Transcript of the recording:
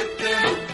Dek